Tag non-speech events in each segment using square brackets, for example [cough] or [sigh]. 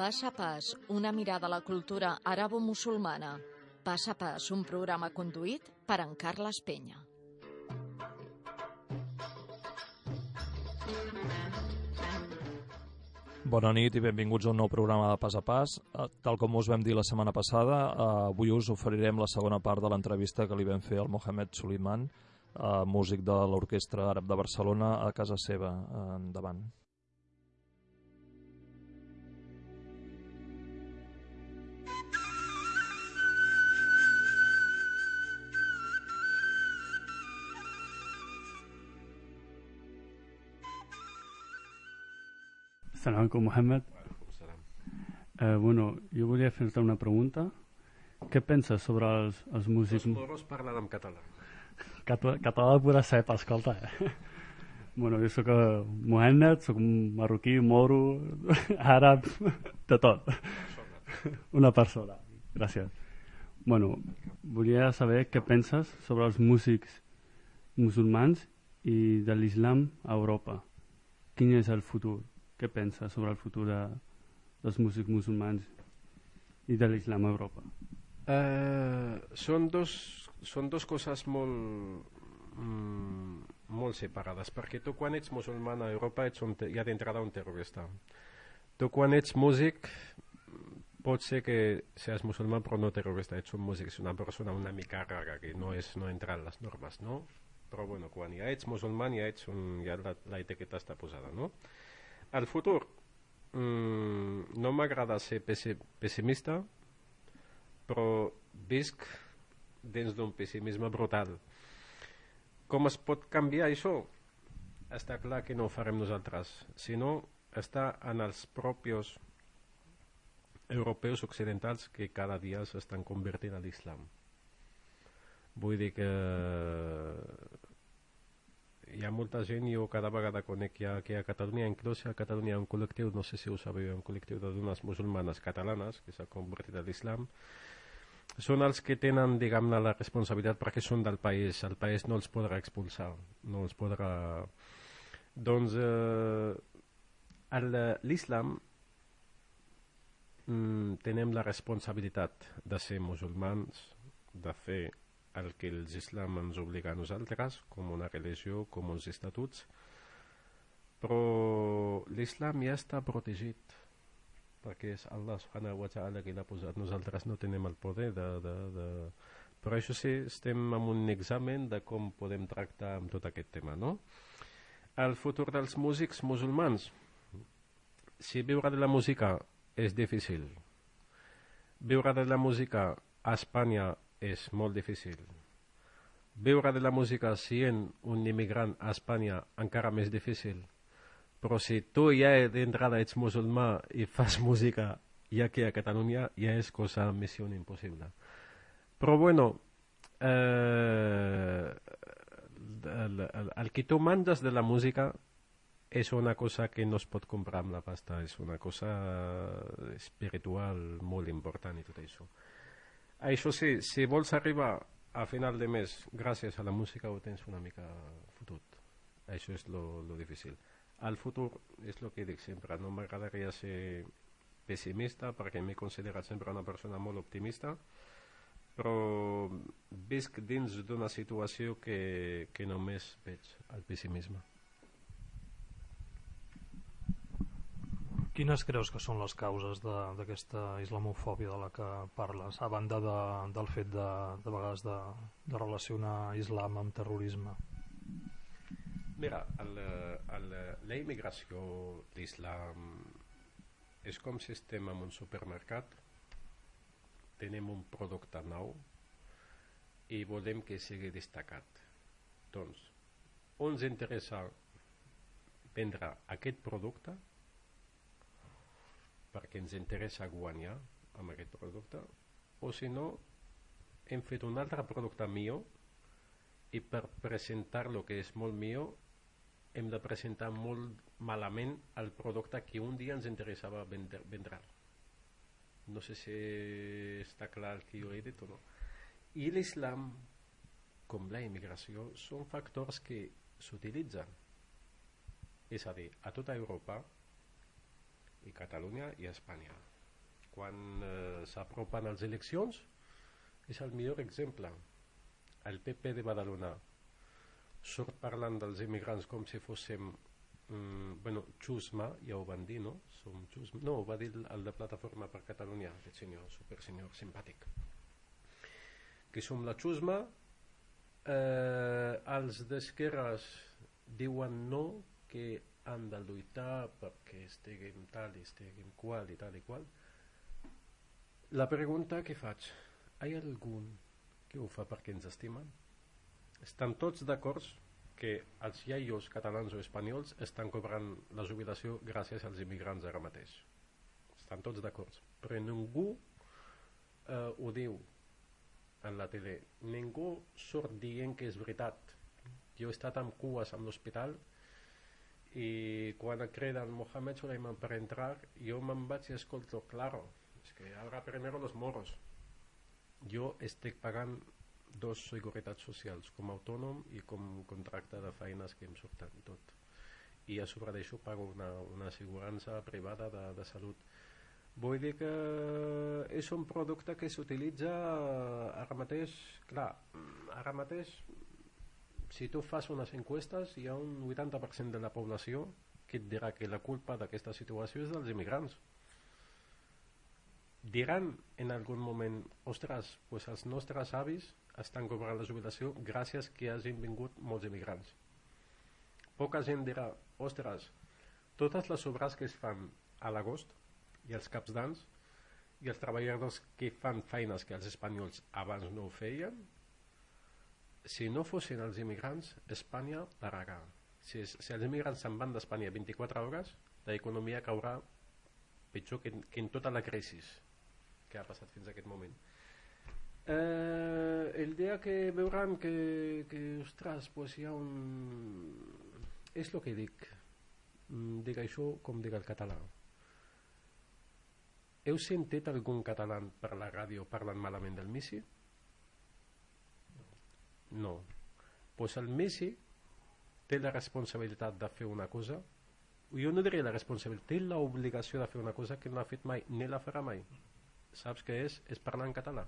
Pas a pas, una mirada a la cultura arabo-musulmana. Pas a pas, un programa conduït per en Carles Penya. Bona nit i benvinguts a un nou programa de Pas a Pas. Eh, Tal com us vam dir la setmana passada, eh, avui us oferirem la segona part de l'entrevista que li vam fer al Mohamed Suleiman, eh, músic de l'Orquestra Àrab de Barcelona, a casa seva. Endavant. Salam alaikum, Mohamed. Eh, bueno, jo volia fer-te una pregunta. Què penses sobre els, els músics... Els moros parlen en català. Català, català de pura cepa, escolta. Eh? bueno, jo sóc eh, Mohamed, sóc marroquí, moro, [laughs] àrab, de tot. Una persona. Gràcies. Bueno, volia saber què penses sobre els músics musulmans i de l'islam a Europa. Quin és el futur? Què penses sobre el futur de, dels músics musulmans i de l'islam a Europa? Uh, són, dos, són dos coses molt, mm, molt separades, perquè tu quan ets musulman a Europa ets un, ja d'entrada un terrorista. Tu quan ets músic pot ser que seas musulmán però no terrorista, ets un músic, és una persona una mica rara que no, és, no entra en les normes, no? Però bueno, quan ja ets musulman ja, ets un, ja la, la etiqueta està posada, no? El futur, mm, no m'agrada ser pessimista, però visc dins d'un pessimisme brutal. Com es pot canviar això? Està clar que no ho farem nosaltres, sinó està en els propis europeus occidentals que cada dia s'estan convertint a l'islam. Vull dir que hi ha molta gent, jo cada vegada conec que, que a Catalunya, inclús a Catalunya hi ha un col·lectiu, no sé si ho sabeu, un col·lectiu de dones musulmanes catalanes que s'ha convertit a l'islam, són els que tenen, diguem-ne, la responsabilitat perquè són del país, el país no els podrà expulsar, no els podrà... Doncs eh, l'islam mm, tenem la responsabilitat de ser musulmans, de fer el que els islam ens obliga a nosaltres, com una religió, com uns estatuts, però l'islam ja està protegit perquè és Allah subhanahu wa ta'ala qui l'ha posat. Nosaltres no tenem el poder de, de, de... però això sí, estem en un examen de com podem tractar amb tot aquest tema no? el futur dels músics musulmans. Si viure de la música és difícil viure de la música a Espanya és molt difícil. Viure de la música sent un immigrant a Espanya encara més difícil. Però si tu ja d'entrada ets musulmà i fas [laughs] música ja que a Catalunya ja és cosa missió impossible. Però bueno, eh, el, el, el que tu mandes de la música és una cosa que no es pot comprar amb la pasta, és una cosa espiritual molt important i tot això. Això sí, si vols arribar a final de mes gràcies a la música ho tens una mica fotut. Això és lo, lo difícil. El futur és el que dic sempre, no m'agradaria ser pessimista perquè m'he considerat sempre una persona molt optimista, però visc dins d'una situació que, que només veig el pessimisme. Quines creus que són les causes d'aquesta islamofòbia de la que parles, a banda de, del fet de, de vegades de, de relacionar islam amb terrorisme? Mira, el, el, la immigració d'islam és com si estem en un supermercat, tenim un producte nou i volem que sigui destacat. Doncs, ens interessa vendre aquest producte perquè ens interessa guanyar amb aquest producte o si no hem fet un altre producte millor i per presentar-lo que és molt millor hem de presentar molt malament el producte que un dia ens interessava vendre, vendre. no sé si està clar el que jo he dit o no i l'islam com la immigració són factors que s'utilitzen és a dir, a tota Europa i Catalunya i Espanya. Quan eh, s'apropen les eleccions és el millor exemple. El PP de Badalona surt parlant dels immigrants com si fóssim mm, bueno, xusma, ja ho van dir, no? Som xusma. No, ho va dir el de Plataforma per Catalunya, aquest senyor, supersenyor simpàtic. Que som la xusma, eh, els d'esquerres diuen no, que han de lluitar perquè estiguem tal i estiguem qual i tal i qual. La pregunta que faig, hi ha algun que ho fa perquè ens estimen? Estan tots d'acord que els iaios catalans o espanyols estan cobrant la jubilació gràcies als immigrants ara mateix. Estan tots d'acord. Però ningú eh, ho diu en la tele. Ningú surt dient que és veritat. Jo he estat amb cues amb l'hospital i quan creden Mohamed Suleiman per entrar jo me'n vaig i escolto claro, és que ara primero los moros jo estic pagant dos seguretats socials com a autònom i com contracte de feines que em surten tot. I a sobre d'això pago una, una assegurança privada de, de salut. Vull dir que és un producte que s'utilitza ara mateix clar, ara mateix si tu fas unes encuestes hi ha un 80% de la població que et dirà que la culpa d'aquesta situació és dels immigrants. Diran en algun moment ostres, pues els nostres avis estan cobrant la jubilació gràcies que hagin vingut molts immigrants. Poca gent dirà ostres, totes les obres que es fan a l'agost i els caps d'ans i els treballadors que fan feines que els espanyols abans no ho feien si no fossin els immigrants, Espanya pararà. Si, si els immigrants se'n van d'Espanya 24 hores, l'economia caurà pitjor que, que en tota la crisi que ha passat fins a aquest moment. Eh, el dia que veuran que, que ostres, pues hi ha un... És el que dic. Mm, dic això com dic el català. Heu sentit algun català per la ràdio parlant malament del Missi? No. Pues el Messi té la responsabilitat de fer una cosa, jo no diria la responsabilitat, té l'obligació de fer una cosa que no ha fet mai, ni la farà mai. Saps què és? És parlar en català.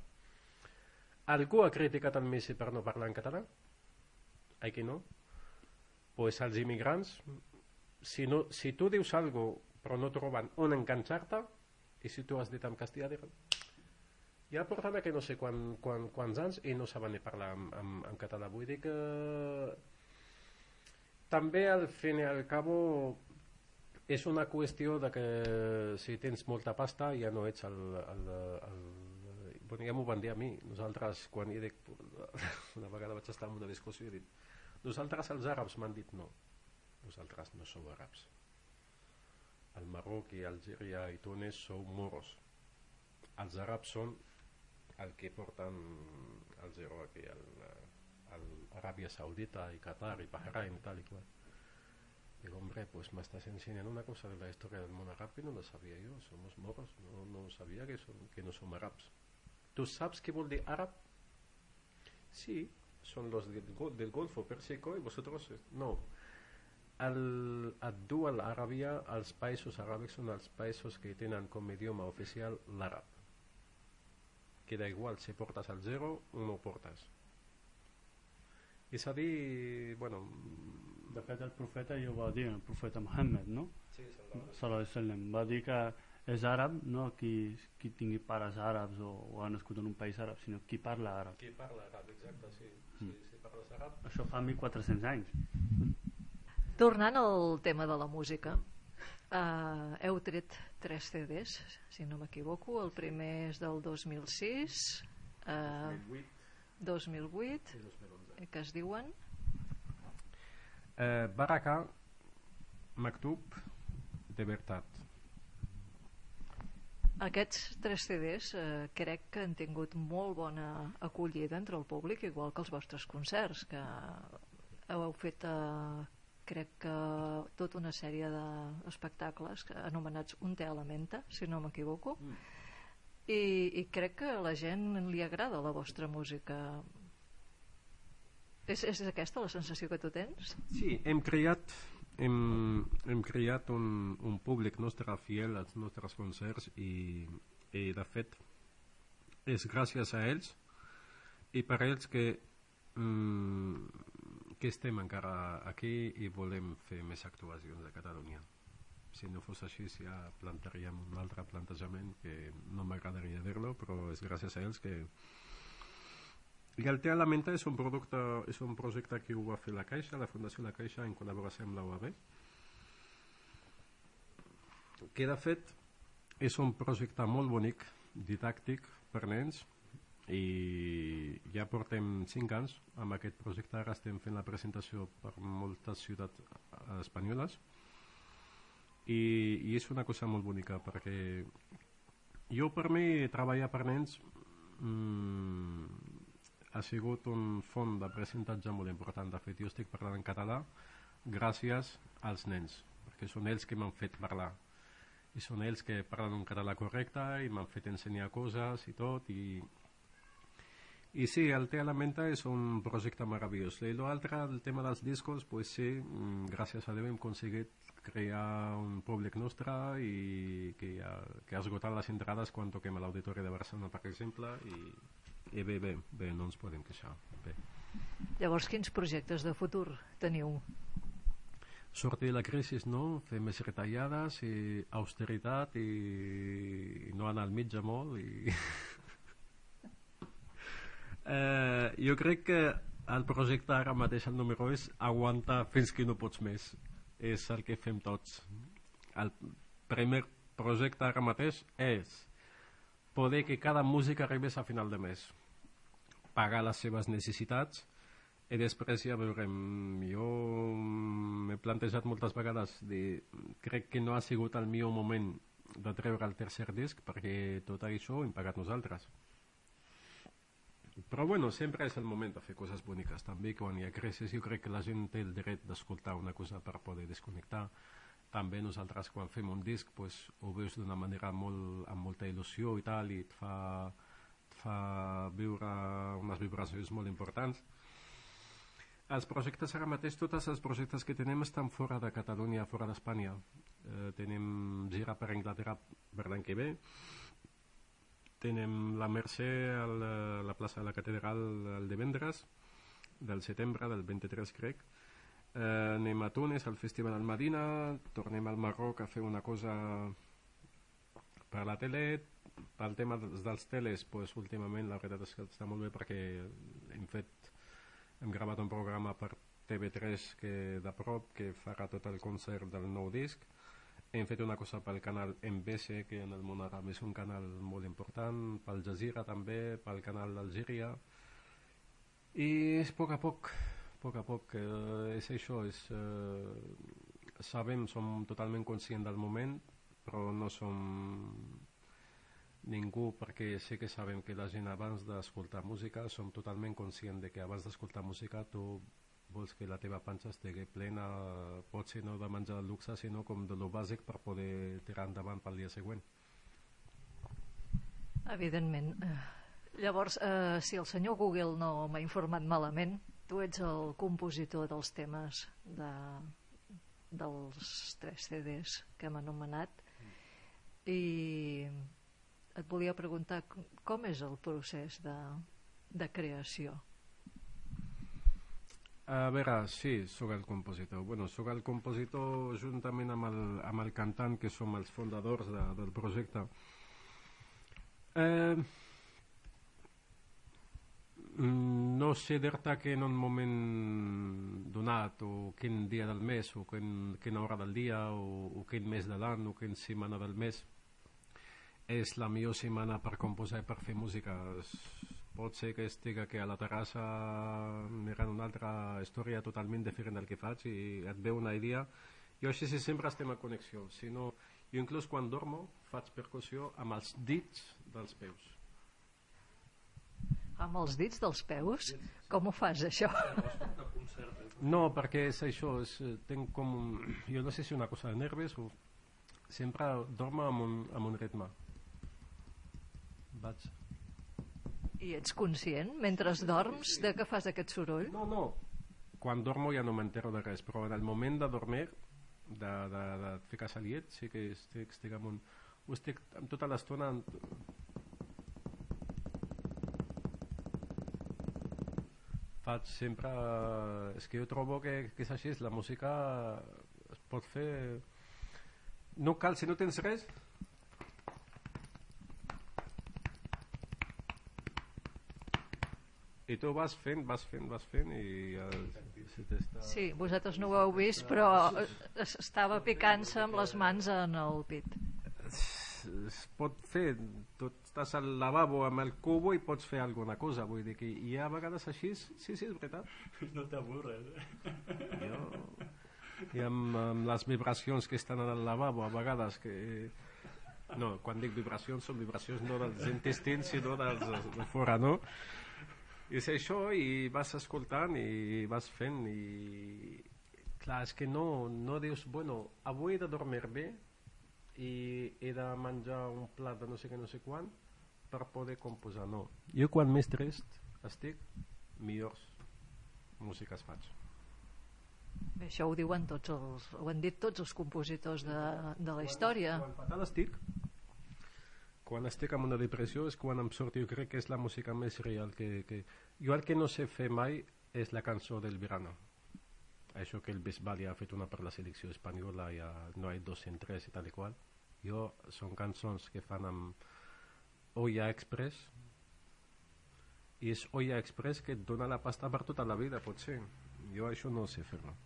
Algú ha criticat el Messi per no parlar en català? Ai que no? Pues els immigrants, si, no, si tu dius alguna però no troben on enganxar-te, i si tu has dit en castellà, diran, ja porten que no sé quan, quan, quants anys i no saben ni parlar en, en, en català. Vull dir que també al fin i al cabo és una qüestió de que si tens molta pasta ja no ets el, el, el, el bueno, ja m'ho van dir a mi. Nosaltres quan hi dic una vegada vaig estar en una discussió i he dit nosaltres els àrabs m'han dit no. Nosaltres no sou àrabs. El Marroc i Algèria i Tunis sou moros. Els àrabs són el que porten el zero aquí al, al Aràbia Saudita i Qatar i Bahrain tal i qual. Digo hombre pues me estás enseñando una cosa de la historia del àrab que no la sabia jo. Somos moros no, no sabia que, son, que no som àrabs. Tu saps què vol dir àrab? sí son los del, del Golfo Pérsico i vosotros no. El, el dual Aràbia els països aràbics són els països que tenen com idioma oficial l'àrab queda igual si portes el zero o no portes. És a dir bueno de fet el profeta ja ho va dir el profeta Muhammad no? sí, sallam, va dir que és àrab no? Qui, qui tingui pares àrabs o, o ha nascut en un país àrab sinó qui parla àrab. Qui parla àrab, exacte, sí, sí mm. si parles àrab. Això fa 1.400 anys. Tornant al tema de la música Uh, heu tret tres CDs, si no m'equivoco. El primer és del 2006, uh, 2008, 2008 que es diuen? Uh, Baraka Maktub de Veritat. Aquests tres CDs eh, crec que han tingut molt bona acollida entre el públic, igual que els vostres concerts, que heu fet eh, crec que tota una sèrie d'espectacles anomenats Un te elementa, si no m'equivoco mm. I, i crec que a la gent li agrada la vostra música és, és aquesta la sensació que tu tens? Sí, hem creat hem, hem creat un, un públic nostre fiel als nostres concerts i, i de fet és gràcies a ells i per ells que mm, que estem encara aquí i volem fer més actuacions a Catalunya? Si no fos així ja plantaríem un altre plantejament que no m'agradaria dir-lo però és gràcies a ells que i el Tea la Menta és un, producte, és un projecte que ho va fer la Caixa, la Fundació La Caixa en col·laboració amb la UAB. Que de fet és un projecte molt bonic didàctic per nens i ja portem 5 anys amb aquest projecte. Ara estem fent la presentació per moltes ciutats espanyoles. I, i és una cosa molt bonica perquè jo per mi treballar per nens mmm, ha sigut un font d'aprenentatge molt important. De fet jo estic parlant en català gràcies als nens perquè són ells que m'han fet parlar. I són ells que parlen un català correcte i m'han fet ensenyar coses i tot i, i sí, el Té a la Menta és un projecte meravellós i l'altre, el tema dels discos pues sí, mm, gràcies a Déu hem aconseguit crear un públic nostre i que, ha, que ha esgotat les entrades quan toquem a l'Auditori de Barcelona per exemple i, i bé, bé, bé, no ens podem queixar bé. Llavors, quins projectes de futur teniu? sortir de la crisi, no? fer més retallades i austeritat i, i no anar al mitjà molt i... [laughs] eh, jo crec que el projecte ara mateix el número és aguanta fins que no pots més. És el que fem tots. El primer projecte ara mateix és poder que cada músic arribés a final de mes. Pagar les seves necessitats i després ja veurem. Jo m'he plantejat moltes vegades de, crec que no ha sigut el millor moment de treure el tercer disc perquè tot això ho hem pagat nosaltres però bueno, sempre és el moment de fer coses boniques també quan ha crisi jo crec que la gent té el dret d'escoltar una cosa per poder desconnectar també nosaltres quan fem un disc pues, ho veus d'una manera molt, amb molta il·lusió i tal i et fa, et fa viure unes vibracions molt importants els projectes ara mateix, tots els projectes que tenim estan fora de Catalunya, fora d'Espanya. Eh, tenim gira per Anglaterra per l'any que ve. Tenim la Mercè a la, a la plaça de la Catedral el divendres, del setembre, del 23 crec. Eh, anem a Tunis, al Festival al Madina, tornem al Marroc a fer una cosa per la tele, pel tema dels, dels teles, pues, últimament la veritat és que està molt bé perquè hem fet hem gravat un programa per TV3 que de prop que farà tot el concert del nou disc hem fet una cosa pel canal MBC que en el món àrab és un canal molt important pel Jazeera també, pel canal d'Algèria. I és a poc a poc a poc a poc eh, és això és, eh, sabem, som totalment conscients del moment però no som ningú perquè sé que sabem que la gent abans d'escoltar música som totalment conscient de que abans d'escoltar música tu vols que la teva panxa estigui plena potser no de menjar de luxe sinó com de lo bàsic per poder tirar endavant pel dia següent? Evidentment. Llavors eh, si el senyor Google no m'ha informat malament tu ets el compositor dels temes de, dels tres CDs que hem anomenat. I et volia preguntar com és el procés de, de creació a veure, sí, sóc el compositor. Bueno, sóc el compositor juntament amb el, amb el cantant, que som els fundadors de, del projecte. Eh, no sé dir-te que en un moment donat, o quin dia del mes, o quin, quina hora del dia, o, o quin mes de l'any, o quina setmana del mes, és la millor setmana per composar i per fer música pot ser que estigui aquí a la terrassa mirant una altra història totalment diferent del que faig i et ve una idea jo així sí, sempre estem a connexió si no, jo inclús quan dormo faig percussió amb els dits dels peus amb els dits dels peus? com ho fas això? no, perquè és això és, tenc com un, jo no sé si una cosa de nervis o sempre dormo amb un, amb un ritme vaig. I ets conscient, mentre dorms, de que fas aquest soroll? No, no. Quan dormo ja no m'entero de res, però en el moment de dormir de, de, de ficar saliet, sí que estic, estic amb un... Ho estic amb tota l'estona... Faig sempre... És que jo trobo que, que és així, la música es pot fer... No cal, si no tens res, i tu vas fent, vas fent, vas fent i t'està... Sí, vosaltres no ho heu vist, però eh, es- estava picant-se amb les mans en el pit. es pot fer, tu estàs al lavabo amb el cubo i pots fer alguna cosa, vull dir que hi ha vegades així, sí, sí, és veritat. No t'avorres, eh? Jo, I amb, amb les vibracions que estan al lavabo, a vegades que... No, quan dic vibracions, són vibracions no dels intestins, sinó dels de fora, no? I és això, i vas escoltant i vas fent, i... Clar, és que no, no dius, bueno, avui he de dormir bé i he de menjar un plat de no sé què, no sé quan, per poder composar, no. Jo quan més trist estic, millors músiques faig. Bé, això ho diuen tots els, ho han dit tots els compositors de, de la història. Quan fatal estic, quan estic en una depressió és quan em surt, jo crec que és la música més real que, que... Jo el que no sé fer mai és la cançó del verano. Això que el Bisbal ja ha fet una per la selecció espanyola, ja no hi ha 203 i tal i qual. Jo, són cançons que fan amb Oya Express i és Oya Express que et dona la pasta per tota la vida, potser. Jo això no sé fer-lo.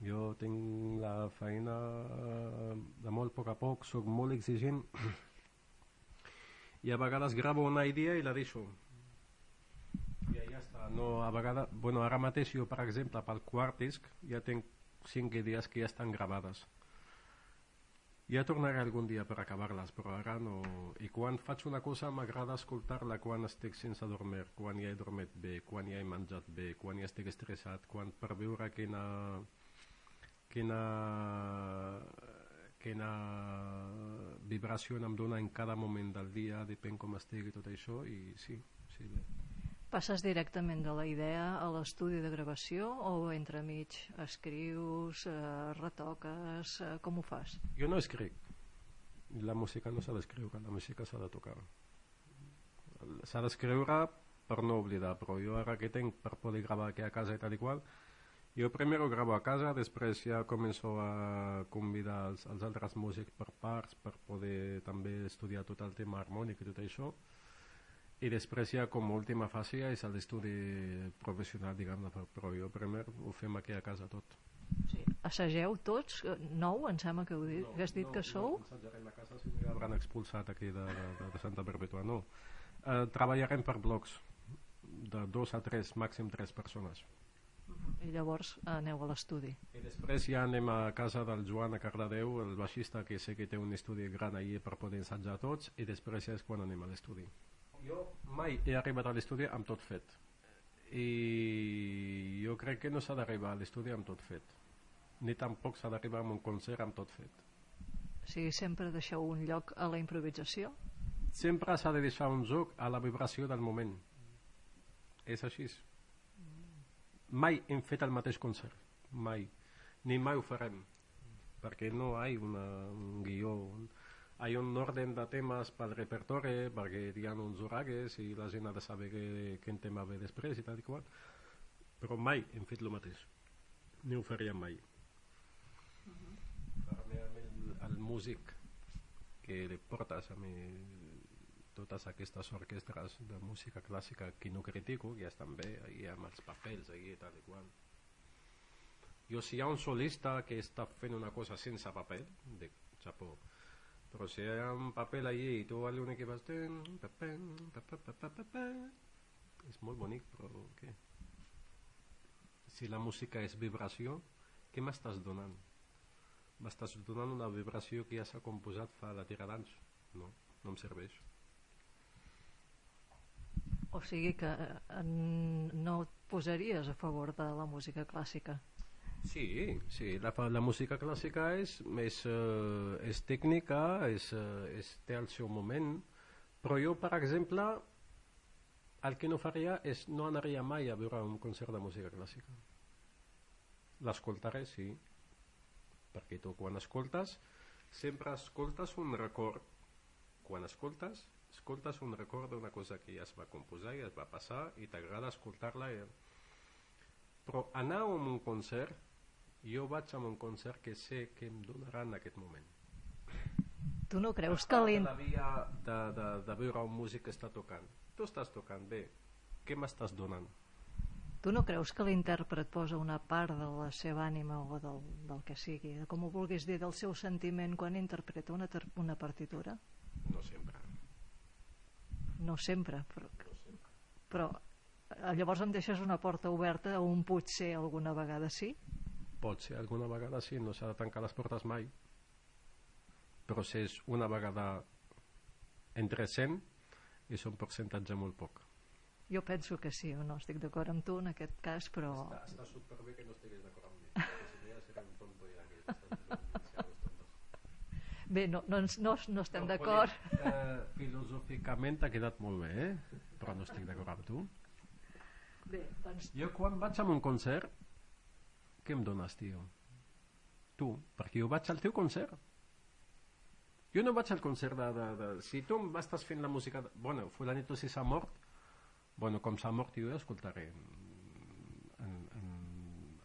Jo tinc la feina eh, de molt a poc a poc, sóc molt exigent i a vegades gravo una idea i la deixo. I ja està. No, a vegades, bueno, ara mateix jo, per exemple, pel quart disc ja tinc cinc idees que ja estan gravades. Ja tornaré algun dia per acabar-les, però ara no... I quan faig una cosa m'agrada escoltar-la quan estic sense dormir, quan ja he dormit bé, quan ja he menjat bé, quan ja estic estressat, quan per veure quina quina, quina vibració em dona en cada moment del dia, depèn com estigui tot això, i sí, sí, bé. Passes directament de la idea a l'estudi de gravació o entremig escrius, eh, retoques, eh, com ho fas? Jo no escric. La música no s'ha d'escriure, la música s'ha de tocar. S'ha d'escriure per no oblidar, però jo ara que tinc per poder gravar aquí a casa i tal i qual, jo primer gravo a casa, després ja començo a convidar els, els altres músics per parts per poder també estudiar tot el tema harmònic i tot això, i després ja com a última fase ja és l'estudi professional, diguem-ne, però jo primer ho fem aquí a casa tot. Sí. Assageu tots? Nou, em sembla que, heu dit, que has dit que sou? No, ensajarem a casa si no hauran expulsat aquí de, de, de Santa Perpètua, no. Eh, treballarem per blocs de dos a tres, màxim tres persones. I llavors aneu a l'estudi. I després ja anem a casa del Joan a Cardedeu, el baixista que sé que té un estudi gran allí per poder ensajar tots, i després ja és quan anem a l'estudi. Jo mai he arribat a l'estudi amb tot fet. I jo crec que no s'ha d'arribar a l'estudi amb tot fet. Ni tampoc s'ha d'arribar a un concert amb tot fet. O sigui, sempre deixeu un lloc a la improvisació? Sempre s'ha de deixar un joc a la vibració del moment. És així. Mai hem fet el mateix concert. Mai. Ni mai ho farem. Perquè no hi ha una, un guió. Hi ha un orden de temes pel repertori, perquè hi ha uns horaris i la gent ha de saber que, quin tema ve després i tal i qual. Però mai hem fet el mateix. Ni ho faríem mai. Per mi, el, el músic que li portes a mi totes aquestes orquestres de música clàssica que no critico, ja estan bé, i amb els papers, i tal i qual. Jo, si hi ha un solista que està fent una cosa sense paper, de xapó, però si hi ha un paper allí i tu l'únic que vas... És molt bonic, però què? Si la música és vibració, què m'estàs donant? M'estàs donant una vibració que ja s'ha composat fa la tira d'anys. No, no em serveix. O sigui que eh, no et posaries a favor de la música clàssica? Sí, sí, la, la música clàssica és, és, eh, és tècnica, és, eh, és, té el seu moment, però jo, per exemple, el que no faria és no anaria mai a veure un concert de música clàssica. L'escoltaré, sí, perquè tu quan escoltes sempre escoltes un record quan escoltes escoltes un record d'una cosa que ja es va composar i es va passar i t'agrada escoltar-la i... però anar a un concert jo vaig a un concert que sé que em donarà en aquest moment. Tu no creus que l'in... la via de, de, de veure un músic que està tocant. Tu estàs tocant bé. Què m'estàs donant? Tu no creus que l'intèrpret posa una part de la seva ànima o del, del que sigui, de com ho vulguis dir, del seu sentiment quan interpreta una, una partitura? no sempre No sempre, però, però eh, llavors em deixes una porta oberta a un potser alguna vegada sí? pot ser alguna vegada sí, no s'ha de tancar les portes mai. Però si és una vegada entre 100 és un percentatge molt poc. Jo penso que sí o no, estic d'acord amb tu en aquest cas, però... està, està superbé que no estiguis d'acord amb mi [laughs] perquè si no ja seré un tonto ja que estàs Bé, no, no, no, no estem d'acord. eh, filosòficament ha quedat molt bé eh? però no estic d'acord amb tu Bé, doncs jo quan vaig a un concert què em dones tio? tu, perquè jo vaig al teu concert jo no vaig al concert de, de, de... si tu m'estàs fent la música de... bueno, fulanito si s'ha mort bueno, com s'ha mort jo escoltaré en, en, en,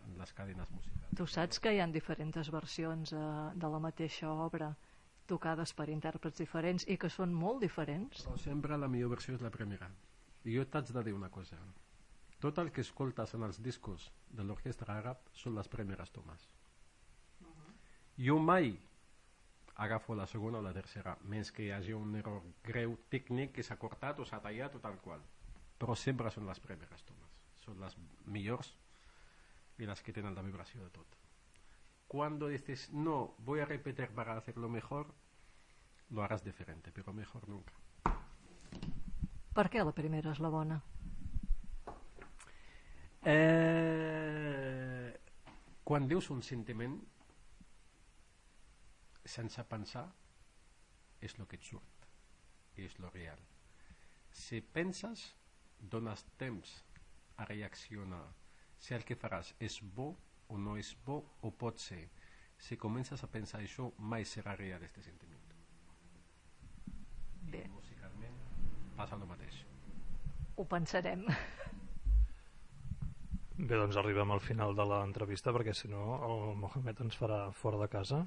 en les cadenes musicals tu saps que hi ha diferents versions eh, de la mateixa obra tocades per intèrprets diferents i que són molt diferents. però sempre la millor versió és la primera. I jo t'haig de dir una cosa. Tot el que escoltes en els discos de l'orquestra àrab són les primeres tomes. Jo mai agafo la segona o la tercera menys que hi hagi un error greu tècnic que s'ha cortat o s'ha tallat o tal qual. Però sempre són les primeres tomes. Són les millors y las que tienen la vibración de todo cuando dices no voy a repetir para hacerlo mejor lo harás diferente pero mejor nunca. Per què la primera és la bona? Eh, quan dius un sentiment sense pensar és el que et surt és lo real. Si penses dones temps a reaccionar. Si el que faràs és bo o no és bo o pot ser. Si comences a pensar això mai serà real este sentiment. Bé, i musicalment passa el mateix. Ho pensarem. Bé, doncs arribem al final de l'entrevista perquè si no el Mohamed ens farà fora de casa.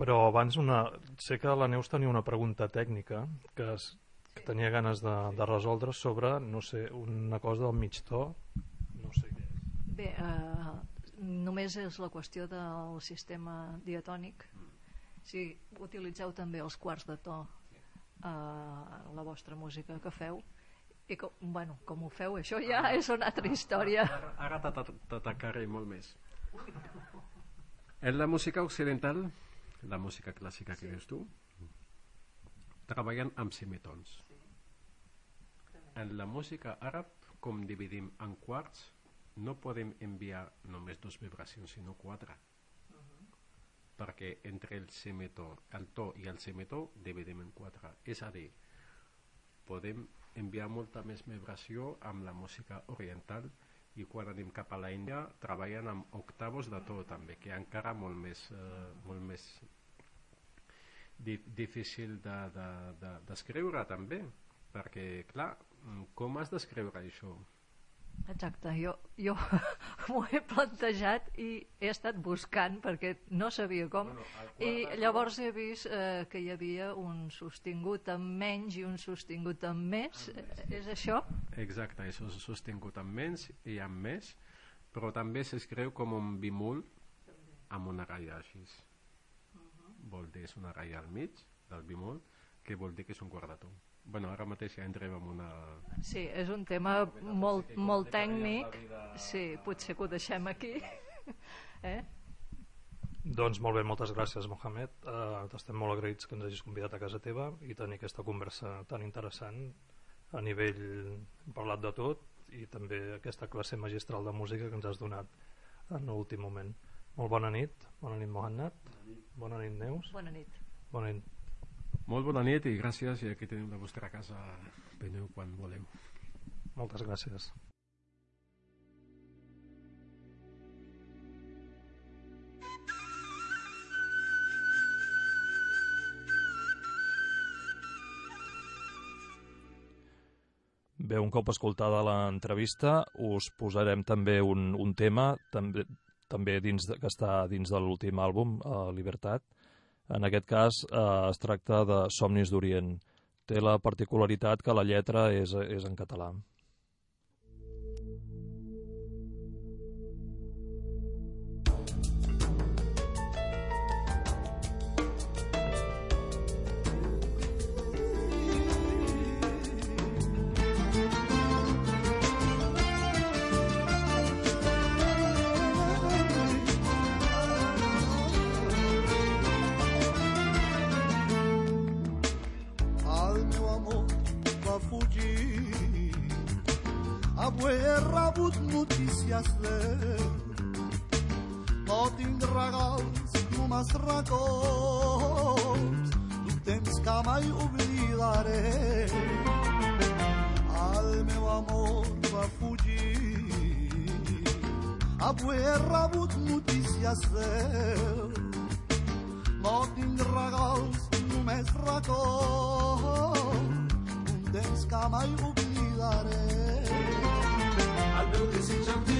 Però abans una... sé que la Neus tenia una pregunta tècnica que, es... que tenia ganes de, de resoldre sobre, no sé, una cosa del mig to, no sé què és. Bé, eh, només és la qüestió del sistema diatònic. Si utilitzeu també els quarts de to a la vostra música que feu, i com, bueno, com ho feu, això ja és una altra història. Ara, ara t'ata- t'atacaré molt més. En la música occidental, la música clàssica que dius tu, treballen amb semitons. En la música àrab, com dividim en quarts, no podem enviar només dues vibracions, sinó quatre. Perquè entre el semitó, el to i el semitó dividim en quatre. És a dir, podem enviar molta més vibració amb la música oriental i quan anem cap a la Índia treballen amb octavos de to també que encara molt més, eh, molt més di difícil d'escriure de, de, d'escriure també perquè clar, mm, com has d'escriure això? Exacte, jo, jo [laughs] m'ho he plantejat i he estat buscant perquè no sabia com. Bueno, i llavors he vist eh, que hi havia un sostingut amb menys i un sostingut amb més. Eh, és això? Exacte, és sostingut amb menys i amb més però també s'escriu com un bimol amb una ratlla així. Vol dir és una ratlla al mig del bimol que vol dir que és un de to bueno, ara mateix ja entrem en una Sí, és un tema molt, molt tècnic. sí, potser que ho deixem aquí. [laughs] Eh? Doncs molt bé, moltes gràcies Mohamed. Uh, estem molt agraïts que ens hagis convidat a casa teva i tenir aquesta conversa tan interessant a nivell hem parlat de tot i també aquesta classe magistral de música que ens has donat en l'últim moment. Molt bona nit, bona nit Mohamed. Bona nit Neus. Bona nit. Bona nit molt bona nit i gràcies i aquí teniu la vostra casa. Veniu quan voleu. Moltes gràcies. Bé, un cop escoltada l'entrevista, us posarem també un, un tema, també, també dins de, que està dins de l'últim àlbum, eh, Libertat, en aquest cas eh, es tracta de Somnis d'Orient. Té la particularitat que la lletra és, és en català. guerra avut noticiasle. Tot din regals, només records d'un temps que mai oblidaré. El meu amor va fugir, avui he rebut notícies d'ell. No tinc regals, només records d'un temps que mai oblidaré. meu que se te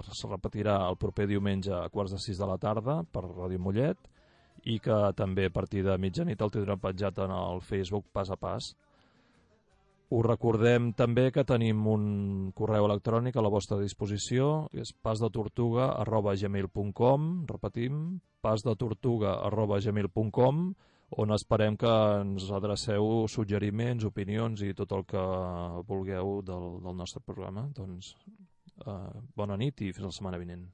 es repetirà el proper diumenge a quarts de sis de la tarda per Ràdio Mollet i que també a partir de mitjanit el tindrem penjat en el Facebook pas a pas. Us recordem també que tenim un correu electrònic a la vostra disposició, és pasdetortuga repetim, pasdetortuga on esperem que ens adreceu suggeriments, opinions i tot el que vulgueu del, del nostre programa. Doncs eh, bona nit i fins la setmana vinent.